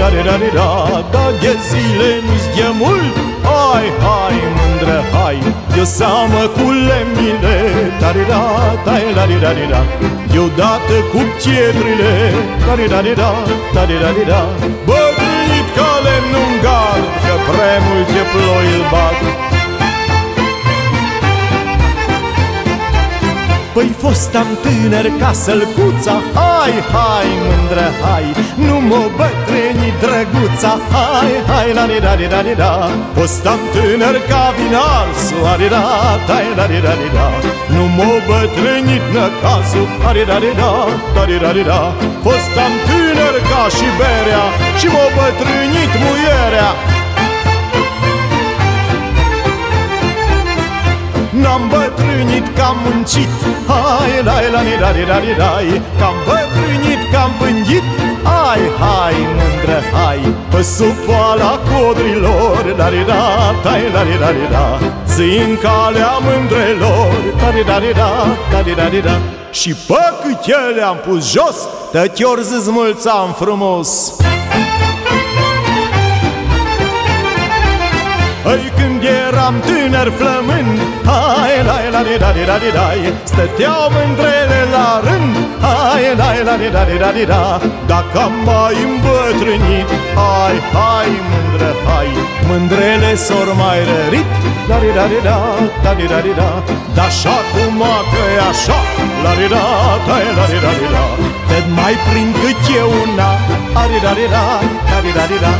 la da da da Da de zile nu-ți de mult. Hai, hai, mândră, hai Eu seamă cu lemnile. Tare da, tai la da da Deodată cu pietrile Tare da da tare da da Bătrânit ca lemnul gard Că prea multe ploi îl bat. Păi fostam tânăr ca sălcuța Hai, hai, mândră, hai Nu mă bătrâni, drăguța Hai, hai, la di da di da di da. Fostam tânăr ca vinar Soare da, dai la di da di da. Nu mă bătrânit năcazul Are da di da, da di da di da. Fostam tânăr ca și berea Și mă bătrânit muierea. N-am bătrânit că am muncit Hai, la la ni da da di dai Că am bătrânit că am pângit Hai, hai, mândră, hai Pe supoala codrilor Da di da, dai la di da di da Țin calea mândrelor Da di da di da, da di da di da Și pe câtele am pus jos Tătior zis mulțam frumos? Ai când eram tânăr flămând Hai, la la di da di da di da Stăteau mândrele la rând Hai, la la di da di da di da Dacă am mai îmbătrânit Hai, hai, mândră, hai Mândrele s-or mai rărit La di da di da, da di da di da Da așa cum că e așa La di da, da la di da di da Te mai prind cât e una A di da di da, da di da di da